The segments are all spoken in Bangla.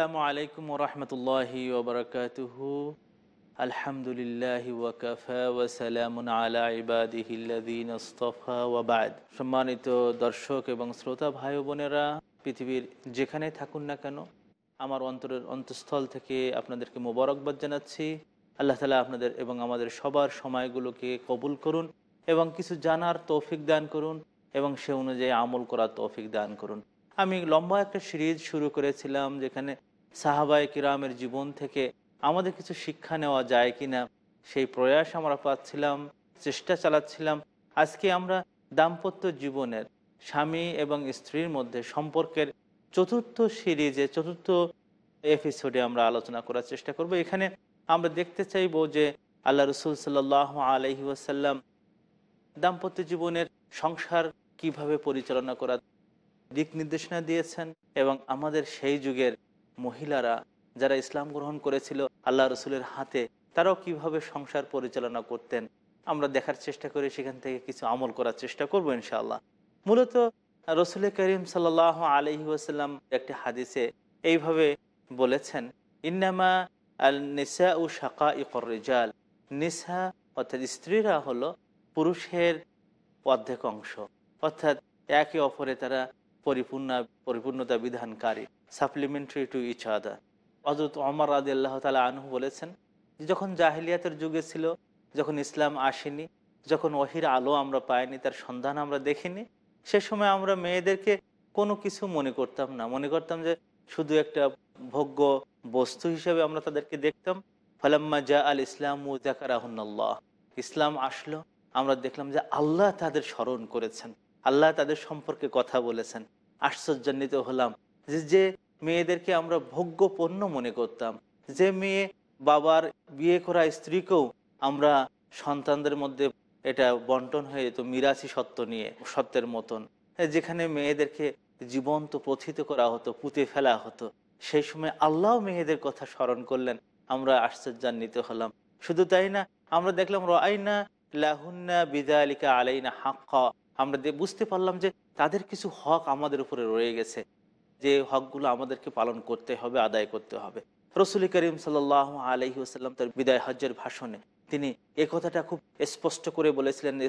আসসালামু আলাইকুম রহমতুল্লাহি আলহামদুলিল্লাহ ওয়াকাফা আলা ওয়াবাদ সম্মানিত দর্শক এবং শ্রোতা ভাই বোনেরা, পৃথিবীর যেখানে থাকুন না কেন, আমার অন্তরের অন্তঃস্থল থেকে আপনাদেরকে মোবারকবাদ জানাচ্ছি। আল্লাহ তালা আপনাদের এবং আমাদের সবার সময়গুলোকে কবুল করুন এবং কিছু জানার তৌফিক দান করুন এবং সে অনুযায়ী আমল করার তৌফিক দান করুন। আমি লম্বা একটা সিরিজ শুরু করেছিলাম, যেখানে সাহাবাই কিরামের জীবন থেকে আমাদের কিছু শিক্ষা নেওয়া যায় কিনা, সেই প্রয়াস আমরা পাচ্ছিলাম, চেষ্টা চালাচ্ছিলাম। আজকে আমরা দাম্পত্য জীবনের স্বামী এবং স্ত্রীর মধ্যে সম্পর্কের চতুর্থ সিরিজে চতুর্থ এপিসোডে আমরা আলোচনা করার চেষ্টা করব। এখানে আমরা দেখতে চাইব যে আল্লাহ রসুল সাল্লাহ আলহি ওয়াসাল্লাম দাম্পত্য জীবনের সংসার কীভাবে পরিচালনা করা দিক নির্দেশনা দিয়েছেন এবং আমাদের সেই যুগের মহিলারা যারা ইসলাম গ্রহণ করেছিল আল্লাহ রসুলের হাতে, তারাও কীভাবে সংসার পরিচালনা করতেন? আমরা দেখার চেষ্টা করে, সেখান থেকে কিছু আমল করার চেষ্টা করব ইনশাআল্লাহ। মূলত রসুল করিম সাল আলহি ওসাল্লাম একটি হাদিসে এইভাবে বলেছেন, ইন্নামা আল নিসা ও শাকা ইকর রেজাল। নিসা অর্থাৎ স্ত্রীরা হলো পুরুষের অর্ধেক অংশ, অর্থাৎ একে অপরে তারা পরিপূর্ণ, পরিপূর্ণতা বিধানকারী। সাপ্লিমেন্টারি টু ইচ আদার অজরত অমর আদি আল্লাহ তালা আনহু বলেছেন যখন জাহিলিয়াতের যুগে ছিল, যখন ইসলাম আসেনি, যখন ওহির আলো আমরা পাইনি, তার সন্ধান আমরা দেখিনি, সে সময় আমরা মেয়েদেরকে কোনো কিছু মনে করতাম না। মনে করতাম যে শুধু একটা ভোগ্য বস্তু হিসেবে আমরা তাদেরকে দেখতাম। ফালাম্মা জা আল ইসলাম জাকারাহুল্লাহ ইসলাম আসলো, আমরা দেখলাম যে আল্লাহ তাদের স্মরণ করেছেন। আল্লাহ তাদের সম্পর্কে কথা বলেছেন। আশ্চর্যান্বিত হলাম। যে মেয়েদেরকে আমরা ভোগ্য পণ্য মনে করতাম, যে মেয়ে বাবার বিয়ে করা স্ত্রীকেও আমরা সন্তানদের মধ্যে এটা বন্টন হয়ে যেত মিরাসি সত্য নিয়ে, সত্যের মতন। যেখানে মেয়েদেরকে জীবন্ত প্রথিত করা হতো, পুঁতে ফেলা হতো। সেই সময় আল্লাহ মেয়েদের কথা স্মরণ করলেন, আমরা আশ্চর্যান্বিত হলাম। শুধু তাই না, আমরা দেখলাম রাইনা লাহুন্না বিদালিকা আলাইনা হাক্কা। আমরা বুঝতে পারলাম যে তাদের কিছু হক আমাদের উপরে রয়ে গেছে। যে হকগুলো আমাদেরকে পালন করতে হবে, আদায় করতে হবে। রসুল করিম সাল আলহি আসাল্লাম তার বিদায় হজ্জের ভাষণে তিনি এ কথাটা খুব স্পষ্ট করে বলেছিলেন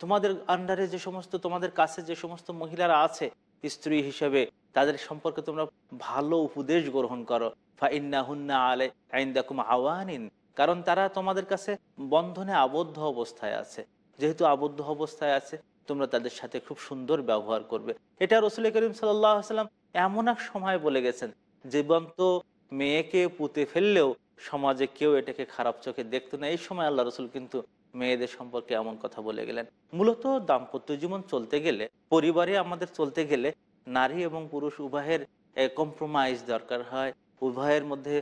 তোমাদের আন্ডারে যে সমস্ত, তোমাদের কাছে যে সমস্ত মহিলারা আছে, স্ত্রী হিসেবে তাদের সম্পর্কে তোমরা ভালো উপদেশ গ্রহণ করো। ফাইন্না হুন্না আলে আইন্দাকুম আওয়ানিন। কারণ তারা তোমাদের কাছে বন্ধনে আবদ্ধ অবস্থায় আছে। যেহেতু আবদ্ধ অবস্থায় আছে তোমরা তাদের সাথে খুব সুন্দর ব্যবহার করবে। এটা রসুল করিম সাল্লাম এমন এক সময় বলে গেছেন, জীবন্ত মেয়েকে পুঁতে ফেললেও সমাজে কেউ এটাকে খারাপ চোখে দেখতো না। এই সময় আল্লাহ রসুল কিন্তু মেয়েদের সম্পর্কে এমন কথা বলে গেলেন। মূলত দাম্পত্য জীবন চলতে গেলে, পরিবারে আমাদের চলতে গেলে নারী এবং পুরুষ উভয়ের কম্প্রোমাইজ দরকার হয়। উভয়ের মধ্যে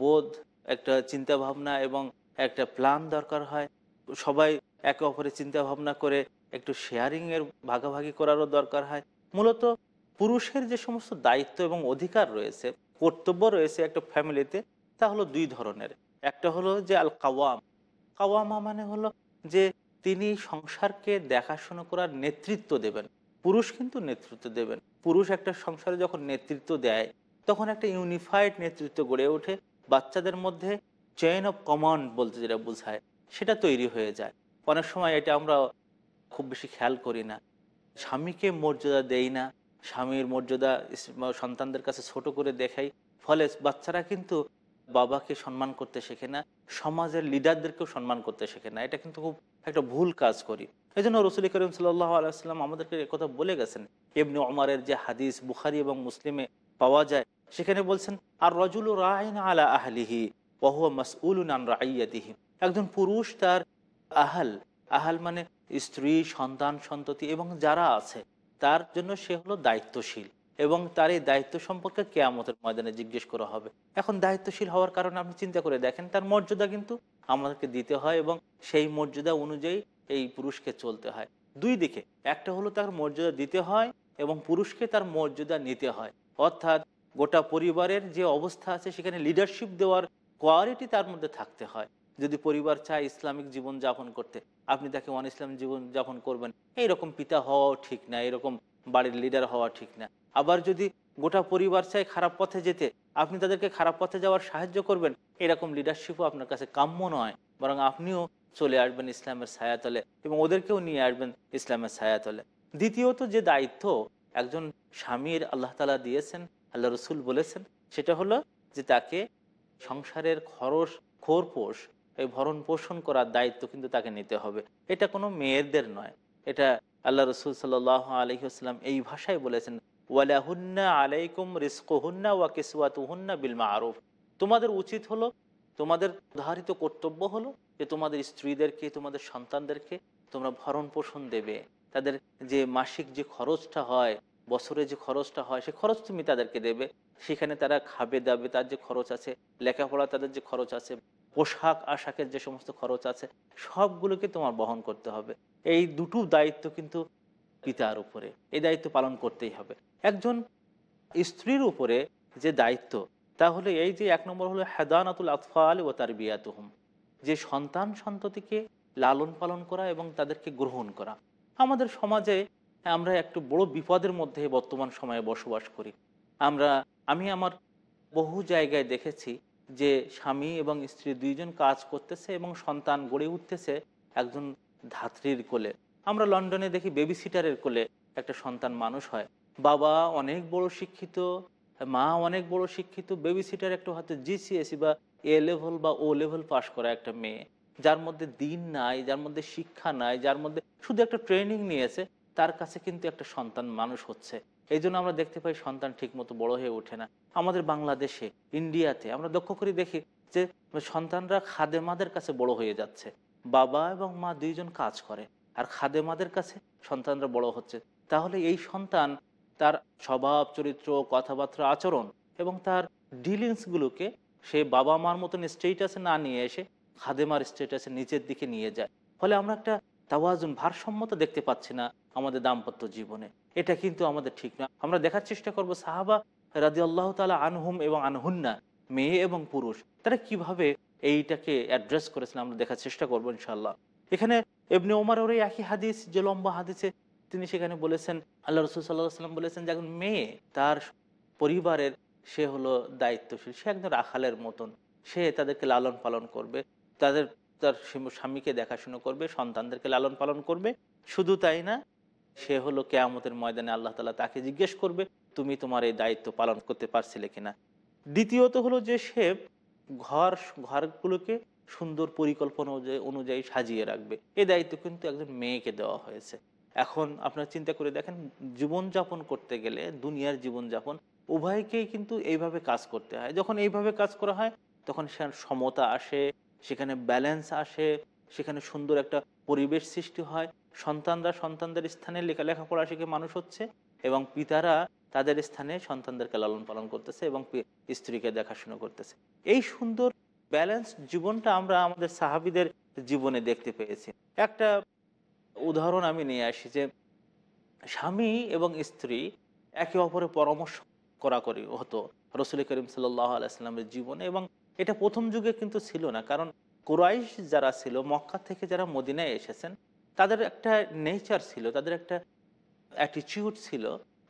বোধ, একটা চিন্তা ভাবনা এবং একটা প্ল্যান দরকার হয়। সবাই একে অপরের চিন্তা ভাবনা করে একটু শেয়ারিং এর ভাগাভাগি করারও দরকার হয়। মূলত পুরুষের যে সমস্ত দায়িত্ব এবং অধিকার রয়েছে, কর্তব্য রয়েছে একটা ফ্যামিলিতে তা হলো দুই ধরনের। একটা হলো যে আল কাওয়াম কাওয়ামা মানে হলো যে তিনি সংসারকে দেখাশোনা করার নেতৃত্ব দেবেন। পুরুষ কিন্তু নেতৃত্ব দেবেন। পুরুষ একটা সংসারে যখন নেতৃত্ব দেয়, তখন একটা ইউনিফাইড নেতৃত্ব গড়ে ওঠে। বাচ্চাদের মধ্যে চেইন অফ কমান্ড বলতে যেটা বোঝায়, সেটা তৈরি হয়ে যায়। অনেক সময় এটা আমরা খুব বেশি খেয়াল করি না। স্বামীকে মর্যাদা দেই না। স্বামীর মর্যাদা সন্তানদের কাছে ছোট করে দেখাই। ফলে বাচ্চারা কিন্তু বাবাকে সম্মান করতে শেখে না, সমাজের লিডারদেরকেও সম্মান করতে শেখে না। এটা কিন্তু খুব একটা ভুল কাজ করি। এই জন্য রসুল করিম সাল্লাহ আলাইসাল্লাম আমাদেরকে কথা বলে গেছেন। এমনি ওমারের যে হাদিস বুখারি এবং মুসলিমে পাওয়া যায়, সেখানে বলছেন আর রজুল আলা আহলিহি ওহুয়া মাসউল আন রাইয়াদিহি একজন পুরুষ তার আহাল আহাল মানে স্ত্রী, সন্তান, সন্ততি এবং যারা আছে, তার জন্য সে হলো দায়িত্বশীল এবং তার এই দায়িত্ব সম্পর্কে কেয়ামতের ময়দানে জিজ্ঞেস করা হবে। এখন দায়িত্বশীল হওয়ার কারণে আপনি চিন্তা করে দেখেন, তার মর্যাদা কিন্তু আমাদেরকে দিতে হয় এবং সেই মর্যাদা অনুযায়ী এই পুরুষকে চলতে হয়। দুই দিকে, একটা হলো তার মর্যাদা দিতে হয় এবং পুরুষকে তার মর্যাদা নিতে হয়। অর্থাৎ গোটা পরিবারের যে অবস্থা আছে, সেখানে লিডারশিপ দেওয়ার কোয়ালিটি তার মধ্যে থাকতে হয়। যদি পরিবার চায় ইসলামিক জীবন যাপন করতে, আপনি তাকে অন ইসলাম জীবন যাপন করবেন। এইরকম পিতা হওয়াও ঠিক না এরকম বাড়ির লিডার হওয়া ঠিক না। আবার যদি গোটা পরিবার চায় খারাপ পথে যেতে, আপনি তাদেরকে খারাপ পথে যাওয়ার সাহায্য করবেন এরকম লিডারশিপও আপনার কাছে কাম্য নয়। বরং আপনিও চলে আসবেন ইসলামের ছায়াতলে এবং ওদেরকেও নিয়ে আসবেন ইসলামের ছায়াতলে। দ্বিতীয়ত যে দায়িত্ব একজন স্বামীর আল্লাহ তালা দিয়েছেন, আল্লাহ রসুল বলেছেন, সেটা হলো যে তাকে সংসারের খরচ খোরপোষ এই ভরণ পোষণ করার দায়িত্ব কিন্তু তাকে নিতে হবে। এটা কোনো মেয়েদের নয়। এটা আল্লাহ রসুল সাল আলহিহাস্লাম এই ভাষায় বলেছেন, ওয়ালাহুন্না আলাইকুম রিস্কহুন্না ওয়া কিসওয়াতুহুন্না বিল মারুফ। তোমাদের উচিত হলো, তোমাদের ধারিত কর্তব্য হলো যে তোমাদের স্ত্রীদেরকে, তোমাদের সন্তানদেরকে তোমরা ভরণ পোষণ দেবে। তাদের যে মাসিক যে খরচটা হয়, বছরে যে খরচটা হয়, সে খরচ তুমি তাদেরকে দেবে। সেখানে তারা খাবে দাবে, তার যে খরচ আছে, লেখাপড়া তাদের যে খরচ আছে পোশাক আশাকের যে সমস্ত খরচ আছে, সবগুলোকে তোমার বহন করতে হবে। এই দুটো দায়িত্ব কিন্তু পিতার উপরে, এই দায়িত্ব পালন করতেই হবে। একজন স্ত্রীর উপরে যে দায়িত্ব, তাহলে এই যে এক নম্বর হলো হেদানাতুল আতফাল ও তার বিয়াতুহম যে সন্তান সন্ততিকে লালন পালন করা এবং তাদেরকে গ্রহণ করা। আমাদের সমাজে আমরা একটু বড় বিপদের মধ্যে বর্তমান সময়ে বসবাস করি। আমরা, আমি আমার বহু জায়গায় দেখেছি যে স্বামী এবং স্ত্রী দুইজন কাজ করতেছে এবং সন্তান গড়ে উঠতেছে একজন ধাত্রীর কোলে। আমরা লন্ডনে দেখি বেবি সিটারের কোলে একটা সন্তান মানুষ হয়। বাবা অনেক বড় শিক্ষিত, মা অনেক বড় শিক্ষিত বেবি সিটার একটা হয়তো জিসিএসি বা এ লেভেল বা ও লেভেল পাশ করা একটা মেয়ে। যার মধ্যে দিন নাই, যার মধ্যে শিক্ষা নাই, যার মধ্যে শুধু একটা ট্রেনিং নিয়েছে, তার কাছে কিন্তু একটা সন্তান মানুষ হচ্ছে। এই জন্য আমরা দেখতে পাই সন্তান ঠিক মতো বড় হয়ে ওঠে না। আমাদের বাংলাদেশে, ইন্ডিয়াতে আমরা লক্ষ্য করে দেখি যে, সন্তানরা খাদেমাদের কাছে বড় হয়ে যাচ্ছে। বাবা এবং মা দুইজন কাজ করে, আর খাদেমাদের কাছে সন্তানরা বড় হচ্ছে। তাহলে এই সন্তান তার স্বভাব, চরিত্র, কথাবার্তা, আচরণ এবং তার ডিলিংসগুলোকে সে বাবা মার মতন স্টেটাসে না নিয়ে এসে খাদেমার স্টেটাসে নিচের দিকে নিয়ে যায়। ফলে আমরা একটা তাওয়াজুন ভারসাম্যতা দেখতে পাচ্ছি না আমাদের দাম্পত্য জীবনে। এটা কিন্তু আমাদের ঠিক না। আমরা দেখার চেষ্টা করব সাহাবা রাজি আল্লাহ তালা আনহুম এবং আনহুন্না, মেয়ে এবং পুরুষ, তারা কীভাবে এইটাকে অ্যাড্রেস করেছেন আমরা দেখার চেষ্টা করব ইনশাল্লাহ এখানে এমনি ওমার ওর একই হাদিস, যে লম্বা হাদিসে তিনি সেখানে বলেছেন, আল্লাহ রসুল সাল্লাহ সাল্লাম বলেছেন যে একজন মেয়ে, তার পরিবারের সে হলো দায়িত্বশীল, সে একজন রাখালের মতন, সে তাদেরকে লালন পালন করবে, তাদের, তার স্বামীকে দেখাশুনো করবে, সন্তানদেরকে লালন পালন করবে, শুধু তাই না সে হলো কেয়ামতের ময়দানে আল্লাহ তালা তাকে জিজ্ঞেস করবে, তুমি তোমার এই দায়িত্ব পালন করতে পারছিলে কিনা? দ্বিতীয়ত হলো যে সে ঘর, ঘরগুলোকে সুন্দর পরিকল্পনা অনুযায়ী সাজিয়ে রাখবে। এই দায়িত্ব কিন্তু একজন মেয়েকে দেওয়া হয়েছে। এখন আপনারা চিন্তা করে দেখেন, জীবনযাপন করতে গেলে, দুনিয়ার জীবনযাপন, উভয়কেই কিন্তু এইভাবে কাজ করতে হয়। যখন এইভাবে কাজ করা হয়, তখন সে সমতা আসে, সেখানে ব্যালেন্স আসে, সেখানে সুন্দর একটা পরিবেশ সৃষ্টি হয় সন্তানরা সন্তানদের স্থানে লেখা লেখাপড়া শিখে মানুষ হচ্ছে এবং পিতারা তাদের স্থানে সন্তানদেরকে লালন পালন করতেছে এবং স্ত্রীকে দেখাশোনা করতেছে। এই সুন্দর ব্যালেন্স জীবনটা আমরা আমাদের সাহাবিদের জীবনে দেখতে পেয়েছি। একটা উদাহরণ আমি নিয়ে আসি যে, স্বামী এবং স্ত্রী একে অপরের পরামর্শ করা করি হতো রসুল করিম সাল্লাহ জীবনে এবং এটা প্রথম যুগে কিন্তু ছিল না। কারণ কোরাইশ যারা ছিল, মক্কা থেকে যারা মদিনায় এসেছেন তাদের একটা নেচার ছিল, তাদের একটা অ্যাটিচিউড ছিল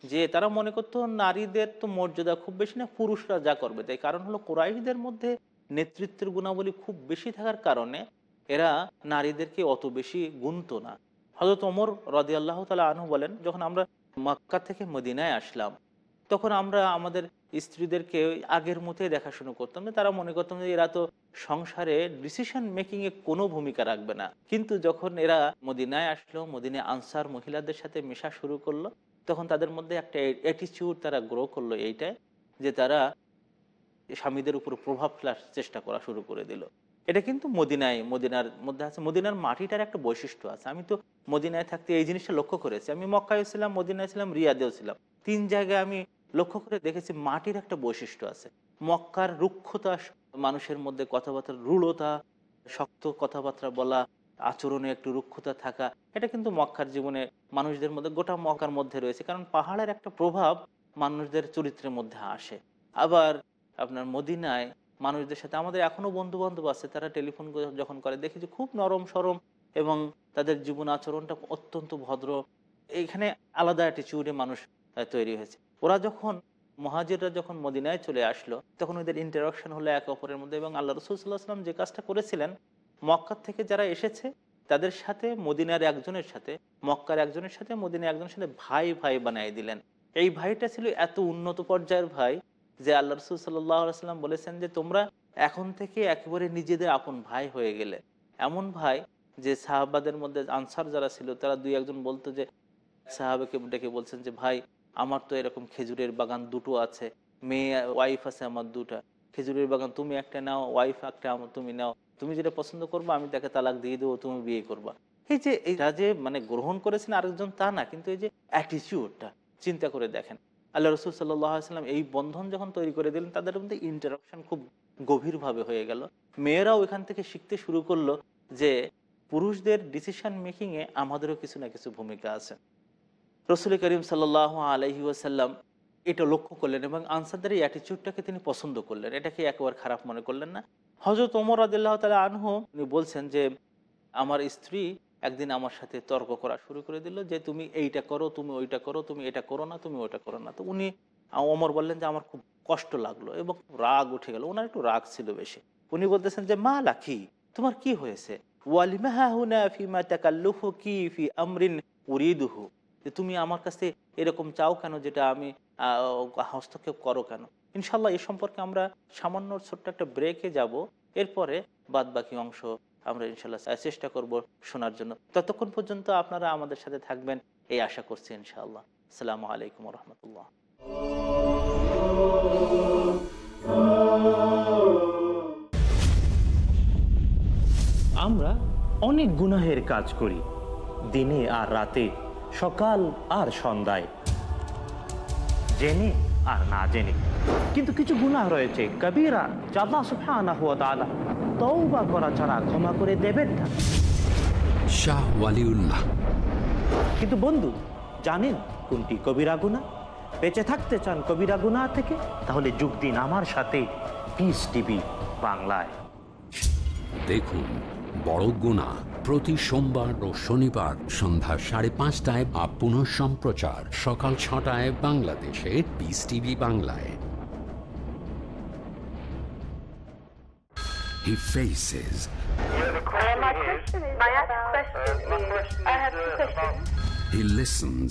যে তারা মনে করতো নারীদের তো মর্যাদা খুব বেশি না, পুরুষরা যা করবে। তাই কারণ হলো কোরাইশদের মধ্যে নেতৃত্বের গুণাবলী খুব বেশি থাকার কারণে এরা নারীদেরকে অত বেশি গুনতো না। হজরত ওমর রদি আল্লাহ তালা আনহু বলেন, যখন আমরা মক্কা থেকে মদিনায় আসলাম, তখন আমরা আমাদের স্ত্রীদেরকে আগের মতোই দেখাশুনো করতাম তারা মনে করতাম যে এরা তো সংসারে ডিসিশন মেকিং এ কোনো ভূমিকা রাখবে না। কিন্তু যখন এরা মদিনায় আসলো, মদিনায় আনসার মহিলাদের সাথে মেশা শুরু করল, তখন তাদের মধ্যে একটা অ্যাটিচিউড তারা গ্রো করল এইটাই যে তারা স্বামীদের উপর প্রভাব ফেলার চেষ্টা করা শুরু করে দিল। এটা কিন্তু মদিনায়, মদিনার মধ্যে আছে, মদিনার মাটিটার একটা বৈশিষ্ট্য আছে। আমি তো মদিনায় থাকতে এই জিনিসটা লক্ষ্য করেছি। আমি মক্কায় ছিলাম, মদিনায় ছিলাম, রিয়াদেও ছিলাম। তিন জায়গায় আমি লক্ষ্য করে দেখেছি মাটির একটা বৈশিষ্ট্য আছে। মক্কার রুক্ষতা, মানুষের মধ্যে কথাবার্তা রূঢ়তা, শক্ত কথাবার্তা বলা, আচরণে একটু রুক্ষতা থাকা, এটা কিন্তু মক্কার জীবনে মানুষদের মধ্যে, গোটা মক্কার মধ্যে রয়েছে। কারণ পাহাড়ের একটা প্রভাব মানুষদের চরিত্রের মধ্যে আসে। আবার আপনার মদিনায় মানুষদের সাথে, আমাদের এখনও বন্ধু বান্ধব আছে, তারা টেলিফোন যখন করে, দেখি যে খুব নরম সরম এবং তাদের জীবন আচরণটা অত্যন্ত ভদ্র। এইখানে আলাদা অ্যাটিচিউডে মানুষ তৈরি হয়েছে। ওরা যখন মহাজিররা যখন মদিনায় চলে আসলো, তখন ওদের ইন্টারাকশন হলো একে অপরের মধ্যে এবং আল্লাহ রসুল যে কাজটা করেছিলেন, মক্কার থেকে যারা এসেছে, তাদের সাথে মদিনার একজনের সাথে, মক্কার একজনের সাথে, মদিনার একজনের সাথে ভাই ভাই বানিয়ে দিলেন। এই ভাইটা ছিল এত উন্নত পর্যায়ের ভাই যে আল্লাহ রসুল সাল্লাম বলেছেন যে, তোমরা এখন থেকে একেবারে নিজেদের আপন ভাই হয়ে গেলে। এমন ভাই যে সাহাবাদের মধ্যে আনসার যারা ছিল, তারা দুই একজন বলতো যে, সাহাবাকে ডেকে বলছেন যে, ভাই আমার তো এরকম খেজুরের বাগান দুটো আছে, মেয়ে ওয়াইফ আছে আমার দুটা। খেজুরের বাগান তুমি একটা নাও ওয়াইফ একটা আমার তুমি নাও। তুমি যেটা পছন্দ করব আমি তাকে তালাক দিয়ে দেবো, তুমি বিয়ে করবা। এই যে এটা যে মানে গ্রহণ করেছেন আরেকজন তা না, কিন্তু এই যে অ্যাটিচিউডটা চিন্তা করে দেখেন। আল্লাহ রসুল সাল্লাম এই বন্ধন যখন তৈরি করে দিলেন, তাদের মধ্যে ইন্টারাকশন খুব গভীরভাবে হয়ে গেল। মেয়েরাও এখান থেকে শিখতে শুরু করল যে, পুরুষদের ডিসিশন মেকিংয়ে আমাদেরও কিছু না কিছু ভূমিকা আছে। রসুল করিম সাল্লাহ আলহি ওয়াসাল্লাম এটা লক্ষ্য করলেন এবং আনসারদের এই অ্যাটিচিউডটাকে তিনি পছন্দ করলেন। এটাকে একবার খারাপ মনে করলেন না। হজরত ওমর আদিল্লাহ তালা আনহু উনি বলছেন যে, আমার স্ত্রী একদিন আমার সাথে তর্ক করা শুরু করে দিল যে, তুমি এইটা করো, তুমি ওইটা করো, তুমি এটা করো না, তুমি ওইটা করো না। তো উনি, ওমর বললেন যে, আমার খুব কষ্ট লাগল এবং রাগ উঠে গেল। ওনার একটু রাগ ছিল বেশি। উনি বলতেছেন যে, মা লাখি তোমার কি হয়েছে? যে তুমি আমার কাছে এরকম চাও কেন যেটা আমি হস্তক্ষেপ করো কেন? ইনশাল্লাহ এ সম্পর্কে আমরা সামান্য ছোট্ট একটা ব্রেকে যাব। এরপরে বাদ বাকি অংশ আমরা ইনশাল্লাহ চেষ্টা করব শোনার জন্য। ততক্ষণ পর্যন্ত আপনারা আমাদের সাথে থাকবেন, এই আশা করছি ইনশাআল্লাহ। আসসালামু আলাইকুম রহমতুল্লাহ। আমরা অনেক গুনাহের কাজ করি, দিনে আর রাতে। সকাল আর সন্ধ্যায়। জেনে আর না জেনে। কিন্তু কিছু গুনাহ রয়েছে। কবিরা জাল্লা সুফানা হুয়া তাআলা তওবা করা ছাড়া ক্ষমা করে দেবেন না। শাহ ওয়ালিউল্লাহ। কিন্তু বন্ধু জানেন কোনটি কবিরা গুনাহ? বেঁচে থাকতে চান কবিরা গুনাহ থেকে? তাহলে যোগ দিন আমার সাথে। পিস টিভি বাংলায়। দেখুন বড় গুণা প্রতি সোমবার ও শনিবার সন্ধ্যা সাড়ে পাঁচটায় বা পুনঃ সম্প্রচার সকাল ছটায় বাংলাদেশে পিস টিভি বাংলায় He faces, My question is, my question is, I have two questions. he listens,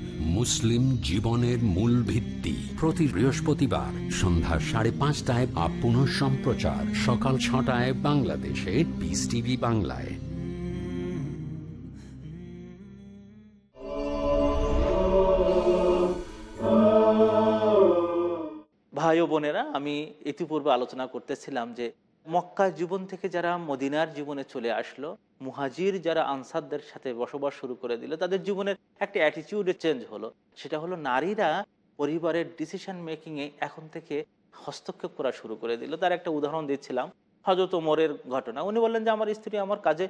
মুসলিম জীবনের মূল ভিত্তি। প্রতি বৃহস্পতিবার সন্ধ্যা সাড়ে পাঁচটায় বা পুনঃ সম্প্রচার। সকাল ছটায় বাংলাদেশে পিস টিভি বাংলায়। ভাই ও বোনেরা, আমি ইতিপূর্বে আলোচনা করতেছিলাম যে মক্কা জীবন থেকে যারা মদিনার জীবনে চলে আসলো মুহাজির যারা আনসারদের সাথে বসবাস শুরু করে দিল, তাদের জীবনের একটা অ্যাটিটিউডে চেঞ্জ হলো। সেটা হলো নারীরা পরিবারের ডিসিশন মেকিংয়ে এখন থেকে হস্তক্ষেপ করা শুরু করে দিল। তার একটা উদাহরণ দিচ্ছিলাম হজরত ওমরের ঘটনা। উনি বললেন যে, আমার স্ত্রী আমার কাজে,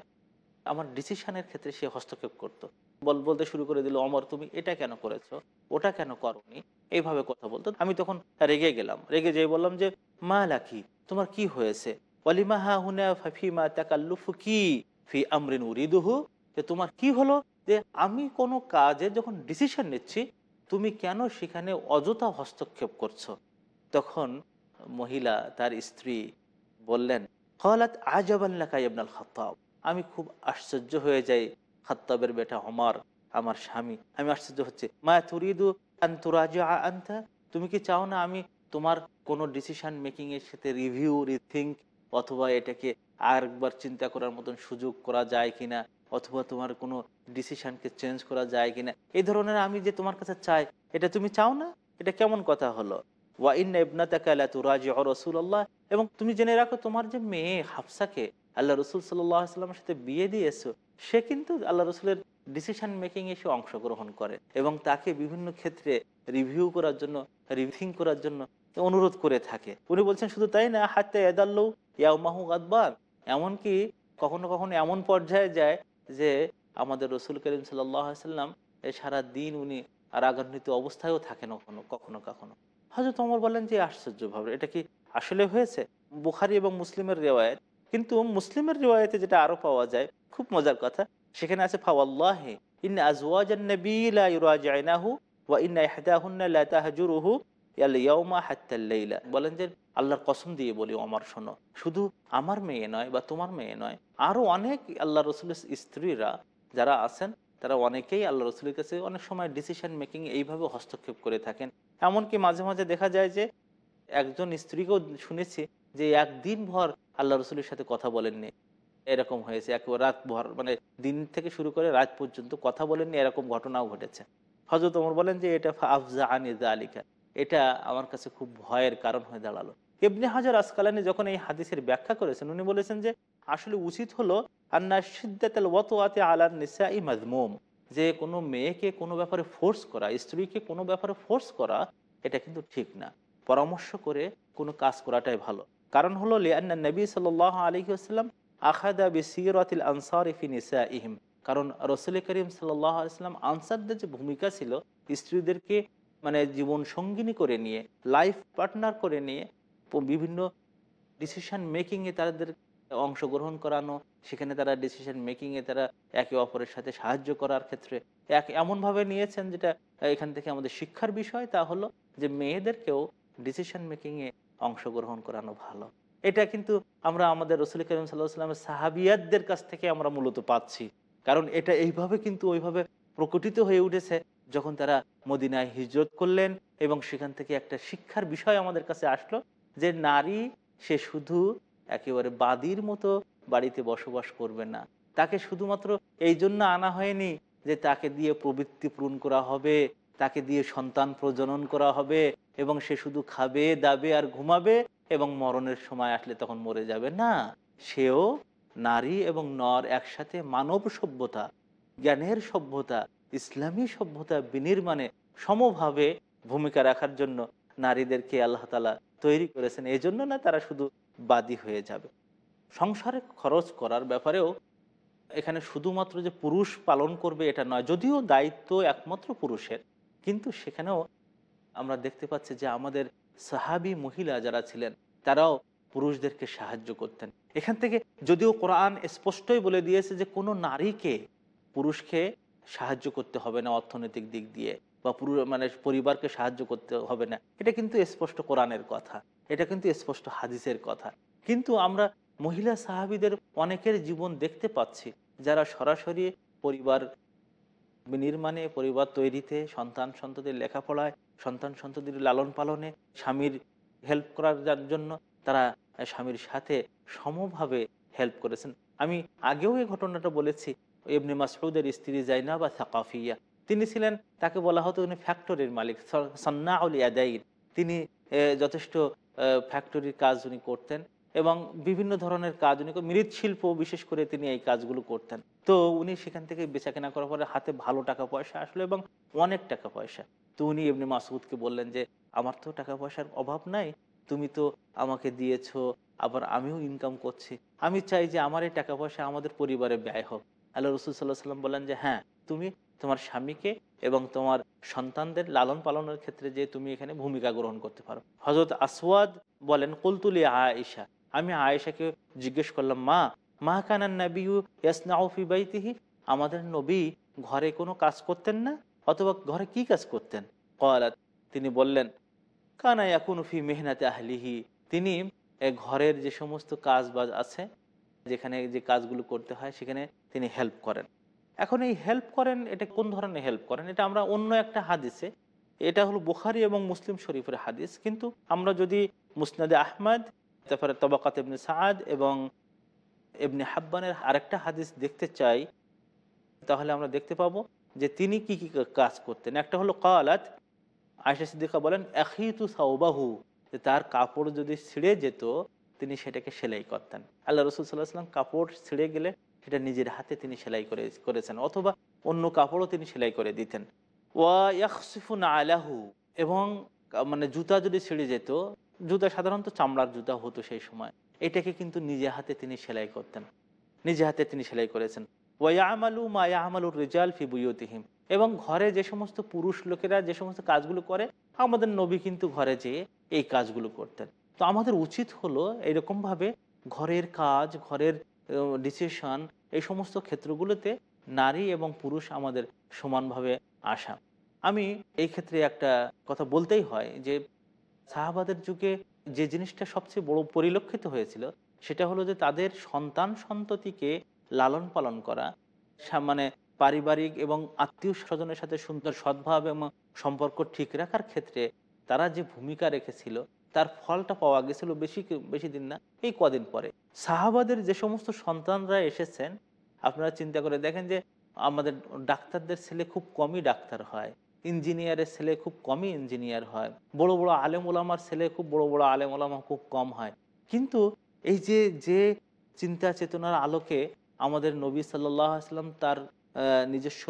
আমার ডিসিশনের ক্ষেত্রে সে হস্তক্ষেপ করতো। বল, বলতে শুরু করে দিল অমর তুমি এটা কেন করেছ? ওটা কেন করনি? এইভাবে কথা বলতো। আমি তখন রেগে গেলাম। রেগে যেয়ে বললাম যে, মা লাকি, তোমার কি হয়েছে? ওয়ালিমা হা হুনা ফাফিমা তাকাল্লুফু কি? ফি আমরিন উরিদুহু, যে তোমার কি হলো? যে আমি কোনো কাজে যখন ডিসিশন নিচ্ছি, তুমি কেন সেখানে অযথা হস্তক্ষেপ করছ? তখন মহিলা তার স্ত্রী বললেন হলাত আজবাল্লাকা ইবনাল খত্তাব। আমি খুব আশ্চর্য হয়ে যাই খত্তাবের বেটা অমর আমার স্বামী। আমি আশ্চর্য হচ্ছে। মা তুরিদু আন্তুরাজা আন্তা? তুমি কি চাও না আমি তোমার কোনো ডিসিশন মেকিং এর সাথে রিভিউ রিথিঙ্ক অথবা এটাকে আরেকবার চিন্তা করার মতন সুযোগ করা যায় কিনা, অথবা তোমার কোনো ডিসিশনকে চেঞ্জ করা যায় কিনা, এই ধরনের আমি যে তোমার কাছে চাই, এটা তুমি চাও না? এটা কেমন কথা হলো? ওয়া এবং তুমি জেনে রাখো তোমার যে মেয়ে হাফসাকে আল্লাহ রসুল সাল্লামের সাথে বিয়ে দিয়েছ, সে কিন্তু আল্লাহ রসুলের ডিসিশন মেকিং এ সে অংশগ্রহণ করে এবং তাকে বিভিন্ন ক্ষেত্রে রিভিউ করার জন্য রিভিং করার জন্য অনুরোধ করে থাকে। উনি বলছেন, শুধু তাই না হাতে এদাল্লু ইয়ামাহু গাদবার এমনকি কখনো কখনো এমন পর্যায়ে যায় যে আমাদের রসুল করিম সাল্লাম সারা দিন উনি রাগান্বিত অবস্থায়ও থাকেন কখনো কখনো কখনো। হজরত অমর বলেন যে আশ্চর্য ভাবে, এটা কি আসলে হয়েছে? বুখারি এবং মুসলিমের রেওয়ায়ত, কিন্তু মুসলিমের রেওয়ায়তে যেটা আরও পাওয়া যায়, খুব মজার কথা, সেখানে আছে, ফাওয়াল্লাহি ইন আজওয়াজান নবী ওয়া ইন্না ইহদাহুন্না লা আল্লাহর কসম দিয়ে বলি আমার শোনো। শুধু আমার মেয়ে নয় বা তোমার মেয়ে নয় অনেক আল্লাহ রসুলের স্ত্রীরা যারা আছেন, তারা অনেকেই আল্লাহ রসুলের কাছে অনেক সময় ডিসিশন মেকিং এইভাবে হস্তক্ষেপ করে থাকেন। এমনকি মাঝে মাঝে দেখা যায় যে একজন স্ত্রীকেও শুনেছি যে একদিন ভর আল্লাহ রসুলের সাথে কথা বলেননি। এরকম হয়েছে, একেবারে রাত ভর মানে দিন থেকে শুরু করে রাত পর্যন্ত কথা বলেননি, এরকম ঘটনাও ঘটেছে। হজরত বলেন যে, এটা আফজা আনিজা আলিকা এটা আমার কাছে খুব ভয়ের কারণ হয়ে দাঁড়াল। ইবনে হাজার আসকালানি যখন এই হাদিসের ব্যাখ্যা করেছেন, উনি বলেছেন যে, আসলে উচিত হলো আন্না সিদ্দাতাল ওয়াতোয়াতে আলার নিসা ই মাজমুম যে কোনো মেয়েকে কোনো ব্যাপারে ফোর্স করা, স্ত্রীকে কোনো ব্যাপারে ফোর্স করা, এটা কিন্তু ঠিক না। পরামর্শ করে কোনো কাজ করাটাই ভালো। কারণ হলো লিয়ান্না নবী সাল আলী আসসালাম আখাদা বিসিরাতিল আনসার ইফি নিসা ইহিম কারণ রসুল করিম আলাইসাল্লাম আনসারদের যে ভূমিকা ছিল, স্ত্রীদেরকে মানে জীবন সঙ্গিনী করে নিয়ে লাইফ পার্টনার করে নিয়ে বিভিন্ন ডিসিশন মেকিংয়ে তাদের অংশগ্রহণ করানো, সেখানে তারা ডিসিশন মেকিংয়ে তারা একে অপরের সাথে সাহায্য করার ক্ষেত্রে এক এমনভাবে নিয়েছেন যেটা, এখান থেকে আমাদের শিক্ষার বিষয়, তা হলো যে মেয়েদেরকেও ডিসিশন মেকিংয়ে অংশগ্রহণ করানো ভালো। এটা কিন্তু আমরা আমাদের রসুল করিম সাল্লাহ সাল্লামের সাহাবিয়াতদের কাছ থেকে আমরা মূলত পাচ্ছি। কারণ এটা এইভাবে কিন্তু ওইভাবে প্রকটিত হয়ে উঠেছে যখন তারা মদিনায় হিজরত করলেন এবং সেখান থেকে একটা শিক্ষার বিষয় আমাদের কাছে আসলো যে নারী, সে শুধু একেবারে বাদির মতো বাড়িতে বসবাস করবে না। তাকে শুধুমাত্র এই জন্য আনা হয়নি যে তাকে দিয়ে প্রবৃত্তি পূরণ করা হবে, তাকে দিয়ে সন্তান প্রজনন করা হবে এবং সে শুধু খাবে, দাবে আর ঘুমাবে এবং মরণের সময় আসলে তখন মরে যাবে। না, সেও নারী এবং নর একসাথে মানব সভ্যতা, জ্ঞানের সভ্যতা ইসলামী সভ্যতা বিনির্মাণে সমভাবে ভূমিকা রাখার জন্য নারীদেরকে আল্লাহ তালা তৈরি করেছেন। এই জন্য না তারা শুধু বাদী হয়ে যাবে। সংসারে খরচ করার ব্যাপারেও এখানে শুধুমাত্র যে পুরুষ পালন করবে এটা নয়, যদিও দায়িত্ব একমাত্র পুরুষের। কিন্তু সেখানেও আমরা দেখতে পাচ্ছি যে আমাদের সাহাবি মহিলা যারা ছিলেন, তারাও পুরুষদেরকে সাহায্য করতেন। এখান থেকে যদিও কোরআন স্পষ্টই বলে দিয়েছে যে কোনো নারীকে পুরুষকে সাহায্য করতে হবে না অর্থনৈতিক দিক দিয়ে বা পুরো মানে পরিবারকে সাহায্য করতে হবে না। এটা কিন্তু স্পষ্ট কোরআনের কথা। এটা কিন্তু স্পষ্ট হাদিসের কথা। কিন্তু আমরা মহিলা সাহাবিদের অনেকের জীবন দেখতে পাচ্ছি, যারা সরাসরি পরিবার নির্মাণে, পরিবার তৈরিতে, সন্তান সন্ততির লেখাপড়ায়, সন্তান সন্ততির লালন পালনে, স্বামীর হেল্প করার যার জন্য তারা স্বামীর সাথে সমভাবে হেল্প করেছেন। আমি আগেও এই ঘটনাটা বলেছি এমনি মাসউদের স্ত্রী জাইনা বা সাকাফিয়া। তিনি ছিলেন, তাকে বলা হতো উনি ফ্যাক্টরির মালিক সন্না আল ইয়াদাইর তিনি যথেষ্ট ফ্যাক্টরির কাজ উনি করতেন এবং বিভিন্ন ধরনের কাজ উনি মৃৎশিল্প বিশেষ করে তিনি এই কাজগুলো করতেন। তো উনি সেখান থেকে বেচা কেনা করার পরে হাতে ভালো টাকা পয়সা আসলো এবং অনেক টাকা পয়সা। তো উনি এমনি মাসুদকে বললেন যে, আমার তো টাকা পয়সার অভাব নাই, তুমি তো আমাকে দিয়েছ, আবার আমিও ইনকাম করছি। আমি চাই যে আমার এই টাকা পয়সা আমাদের পরিবারে ব্যয় হোক। আল্লাহ রসুল সাল্লাহ সাল্লাম বলেন যে হ্যাঁ তুমি তোমার স্বামীকে এবং তোমার সন্তানদের লালন পালনের ক্ষেত্রে যে তুমি এখানে ভূমিকা গ্রহণ করতে পারো। হজরত আসওয়াদ বলেন কুলতুলি আয়েশা। আমি আয়েশাকে জিজ্ঞেস করলাম, মা মা কানান নবী ইয়াসনাউফি বাইতিহি? আমাদের নবী ঘরে কোনো কাজ করতেন না, অথবা ঘরে কি কাজ করতেন? কলাত তিনি বললেন, কানা ইয়াকুনফি মেহনাতে আহলিহি। তিনি ঘরের যে সমস্ত কাজ বাজ আছে যেখানে যে কাজগুলো করতে হয়, সেখানে তিনি হেল্প করেন। এখন এই হেল্প করেন, এটা কোন ধরনের হেল্প করেন? এটা আমরা অন্য একটা হাদিসে, এটা হলো বুখারি এবং মুসলিম শরীফের হাদিস। কিন্তু আমরা যদি মুসনাদে আহমদ, তারপরে তবাকাত ইবনে সাদ এবং এমনি হাব্বানের আরেকটা হাদিস দেখতে চাই, তাহলে আমরা দেখতে পাবো যে তিনি কি কি কাজ করতেন। একটা হলো কালাত আয়সা সিদ্দিকা বলেন এখিতু সাউবাহু যে তার কাপড় যদি ছিঁড়ে যেত তিনি সেটাকে সেলাই করতেন। আল্লাহ রসুল সাল্লাহ সাল্লাম কাপড় ছিঁড়ে গেলে সেটা নিজের হাতে তিনি সেলাই করে করেছেন অথবা অন্য কাপড়ও তিনি সেলাই করে দিতেন। ওয়া ইয়াকসিফুন আলাহু এবং মানে জুতা যদি ছিঁড়ে যেত, জুতা সাধারণত চামড়ার জুতা হতো সেই সময়, এটাকে কিন্তু নিজে হাতে তিনি সেলাই করতেন। নিজে হাতে তিনি সেলাই করেছেন। ওয়ামালু মা ইয়ামালুর রেজাল ফি বুয়তিহিম এবং ঘরে যে সমস্ত পুরুষ লোকেরা যে সমস্ত কাজগুলো করে, আমাদের নবী কিন্তু ঘরে যেয়ে এই কাজগুলো করতেন। তো আমাদের উচিত হলো এরকমভাবে ঘরের কাজ, ঘরের ডিসিশন এই সমস্ত ক্ষেত্রগুলোতে নারী এবং পুরুষ আমাদের সমানভাবে আসা। আমি এই ক্ষেত্রে একটা কথা বলতেই হয় যে, সাহাবাদের যুগে যে জিনিসটা সবচেয়ে বড় পরিলক্ষিত হয়েছিল সেটা হলো যে তাদের সন্তান সন্ততিকে লালন পালন করা মানে পারিবারিক এবং আত্মীয় স্বজনের সাথে সুন্দর সদ্ভাব এবং সম্পর্ক ঠিক রাখার ক্ষেত্রে তারা যে ভূমিকা রেখেছিল তার ফলটা পাওয়া গেছিল বেশি বেশি দিন না, এই কদিন পরে। সাহাবাদের যে সমস্ত সন্তানরা এসেছেন, আপনারা চিন্তা করে দেখেন যে আমাদের ডাক্তারদের ছেলে খুব কমই ডাক্তার হয়, ইঞ্জিনিয়ারের ছেলে খুব কমই ইঞ্জিনিয়ার হয়, বড় বড় আলেম ওলামার ছেলে খুব, বড় বড় আলেম ওলামা খুব কম হয়। কিন্তু এই যে যে চিন্তা চেতনার আলোকে আমাদের নবী সাল্লাহ আসলাম তার নিজস্ব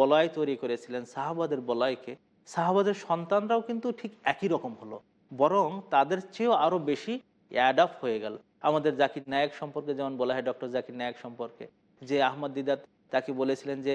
বলয় তৈরি করেছিলেন, সাহাবাদের বলয়কে। সাহাবাদের সন্তানরাও কিন্তু ঠিক একই রকম হলো। বরং তাদের চেয়েও আরও বেশি অ্যাড আপ হয়ে গেল। আমাদের জাকির নায়ক সম্পর্কে যেমন বলা হয়, ডক্টর জাকির নায়ক সম্পর্কে, যে আহমদ দিদাত তাকে বলেছিলেন যে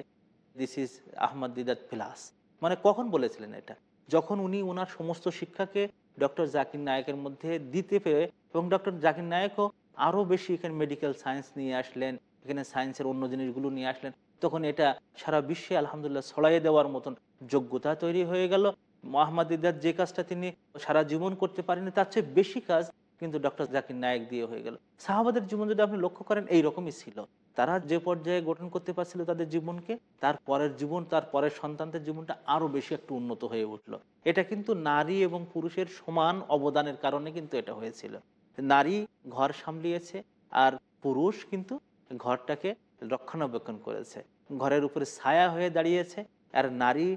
this is Ahmed Deedat plus মানে কখন বলেছিলেন এটা? যখন উনি ওনার সমস্ত শিক্ষাকে ডক্টর জাকির নায়কের মধ্যে দিতে পেরে এবং ডক্টর জাকির নায়কও আরও বেশি এখানে মেডিকেল সায়েন্স নিয়ে আসলেন, এখানে সায়েন্সের অন্য জিনিসগুলো নিয়ে আসলেন, তখন এটা সারা বিশ্বে আলহামদুলিল্লাহ ছড়াইয়ে দেওয়ার মতন যোগ্যতা তৈরি হয়ে গেল। মোহাম্মদ যে কাজটা তিনি সারা জীবন করতে পারেনি তার চেয়ে বেশি কাজ কিন্তু ডক্টর জাকির নায়ক দিয়ে হয়ে গেল। সাহাবাদের জীবন যদি আপনি লক্ষ্য করেন, এই রকমই ছিল। তারা যে পর্যায়ে গঠন করতে পারছিল তাদের জীবনকে, তার পরের জীবন, তার পরের সন্তানদের জীবনটা আরও বেশি একটু উন্নত হয়ে উঠল। এটা কিন্তু নারী এবং পুরুষের সমান অবদানের কারণে কিন্তু এটা হয়েছিল। নারী ঘর সামলিয়েছে আর পুরুষ কিন্তু ঘরটাকে রক্ষণাবেক্ষণ করেছে। ঘরের উপরে ছায়া হয়ে দাঁড়িয়েছে। আর নারী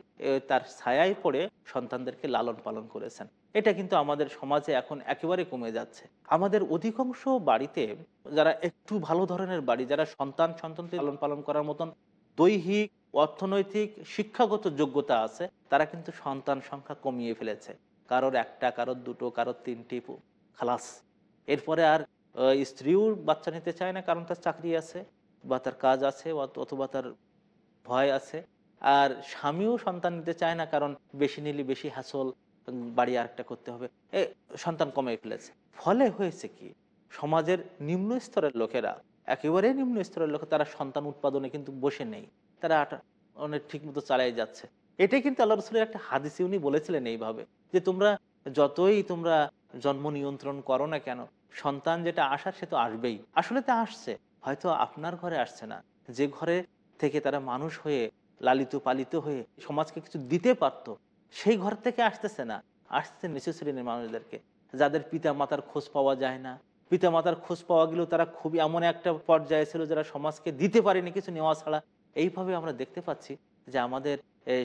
তার ছায়ায় পড়ে সন্তানদেরকে লালন পালন করেছেন। এটা কিন্তু আমাদের সমাজে এখন একেবারে কমে যাচ্ছে। আমাদের অধিকাংশ বাড়িতে যারা একটু ভালো ধরনের বাড়ি, যারা সন্তান সন্তানকে লালন পালন করার মতন দৈহিক, অর্থনৈতিক, শিক্ষাগত যোগ্যতা আছে, তারা কিন্তু সন্তান সংখ্যা কমিয়ে ফেলেছে। কারোর একটা, কারোর দুটো, কারোর তিনটি খালাস। এরপরে আর স্ত্রীও বাচ্চা নিতে চায় না কারণ তার চাকরি আছে, বা তার কাজ আছে অথবা তার ভয় আছে। আর স্বামীও সন্তান নিতে চায় না, কারণ বেশি নিলে বেশি হাসল বাড়ি আরেকটা করতে হবে। এ, সন্তান কমে ফেলেছে। ফলে হয়েছে কি? সমাজের নিম্ন স্তরের লোকেরা একেবারে নিম্ন স্তরের লোক তারা সন্তান উৎপাদনে কিন্তু বসে নেই। তারা অনেক ঠিক মতো চালাই যাচ্ছে। এটাই কিন্তু আল্লাহ রসুলের একটা হাদিসে উনি বলেছিলেন এইভাবে, যে তোমরা যতই তোমরা জন্ম নিয়ন্ত্রণ করো না কেন, সন্তান যেটা আসার সে তো আসবেই। আসলে তা আসছে, হয়তো আপনার ঘরে আসছে না। যে ঘরে থেকে তারা মানুষ হয়ে লালিত পালিত হয়ে সমাজকে কিছু দিতে পারতো, সেই ঘর থেকে আসতেছে না। আসতেছে নিচু শ্রেণির মানুষদেরকে, যাদের পিতা মাতার খোঁজ পাওয়া যায় না। পিতা মাতার খোঁজ পাওয়া গেলেও তারা খুবই এমন একটা পর্যায়ে ছিল যারা সমাজকে দিতে পারেনি, কিছু নেওয়া ছাড়া। এইভাবে আমরা দেখতে পাচ্ছি যে আমাদের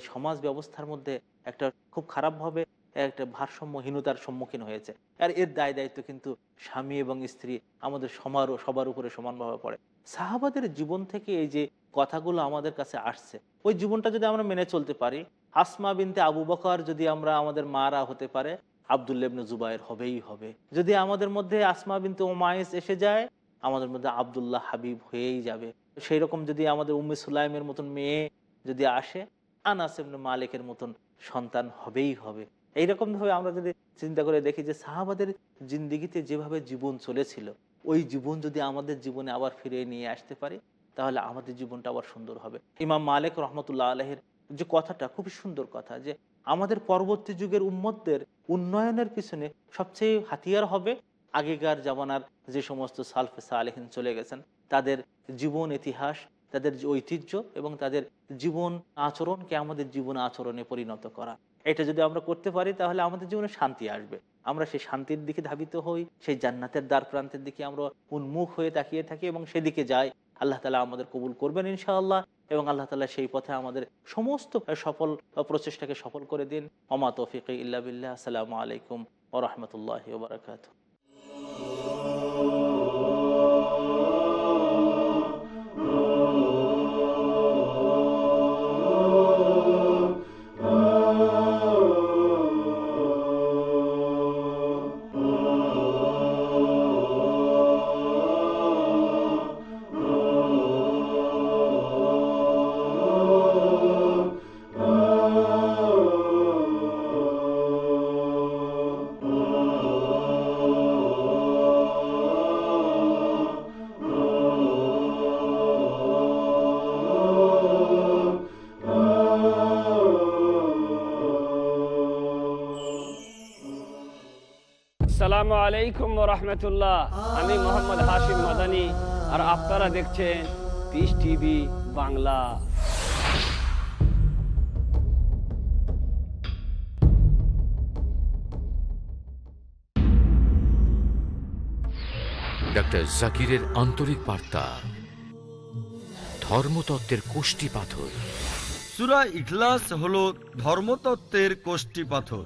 সমাজ ব্যবস্থার মধ্যে একটা খুব খারাপভাবে একটা ভারসাম্যহীনতার সম্মুখীন হয়েছে। আর এর দায় দায়িত্ব কিন্তু স্বামী এবং স্ত্রী আমাদের সমার সবার উপরে সমানভাবে পড়ে। সাহাবাদের জীবন থেকে এই যে কথাগুলো আমাদের কাছে আসছে ওই জীবনটা যদি আমরা মেনে চলতে পারি আসমা বিনতে আবু বকর যদি আমরা আমাদের মারা হতে পারে আবদুল্লাবনে জুবাইর হবেই হবে। যদি আমাদের মধ্যে আসমা বিনতে ওমায়েস এসে যায়, আমাদের মধ্যে আবদুল্লাহ হাবিব হয়েই যাবে। সেই রকম যদি আমাদের উম্মে সুলাইমের মতন মেয়ে যদি আসে, আনাস ইবনে মালিকের মতন সন্তান হবেই হবে। এইরকম ভাবে আমরা যদি চিন্তা করে দেখি যে সাহাবাদের জিন্দিগিতে যেভাবে জীবন চলেছিল, ওই জীবন যদি আমাদের জীবনে আবার ফিরে নিয়ে আসতে পারি তাহলে আমাদের জীবনটা আবার সুন্দর হবে। ইমাম মালিক রহমতুল্লাহ আলহের যে কথাটা, খুবই সুন্দর কথা যে, আমাদের পরবর্তী যুগের উম্মতদের উন্নয়নের পিছনে সবচেয়ে হাতিয়ার হবে আগেকার জামানার যে সমস্ত সালফে সালেহিন চলে গেছেন। তাদের জীবন ইতিহাস, তাদের যে ঐতিহ্য এবং তাদের জীবন আচরণকে আমাদের জীবন আচরণে পরিণত করা। এটা যদি আমরা করতে পারি, তাহলে আমাদের জীবনে শান্তি আসবে। আমরা সেই শান্তির দিকে ধাবিত হই, সেই জান্নাতের দ্বার প্রান্তের দিকে আমরা উন্মুখ হয়ে তাকিয়ে থাকি এবং সেদিকে যাই। আল্লাহ তালা আমাদের কবুল করবেন ইনশাআল্লাহ এবং আল্লাহ তালা সেই পথে আমাদের সমস্ত সফল প্রচেষ্টাকে সফল করে দিন। অমা তৌফিক ইল্লা বিল্লাহ। আসসালামু আলাইকুম ও রহমতুল্লাহ বারকাত আসসালামু আলাইকুম রহমতুল্লাহ। আমি মোহাম্মদ হাশিম মাদানি আর আপনারা দেখছেন পিস টিভি বাংলা। ডক্টর জাকিরের আন্তরিক বার্তা। ধর্মতত্ত্বের কোষ্টি পাথর। সুরা ইখলাস হলো ধর্মতত্ত্বের কোষ্টি পাথর।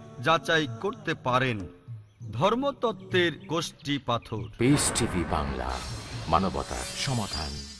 যাচাই করতে পারেন। ধর্মতত্ত্বের গোষ্ঠী পাথর। বাংলা মানবতার সমাধান।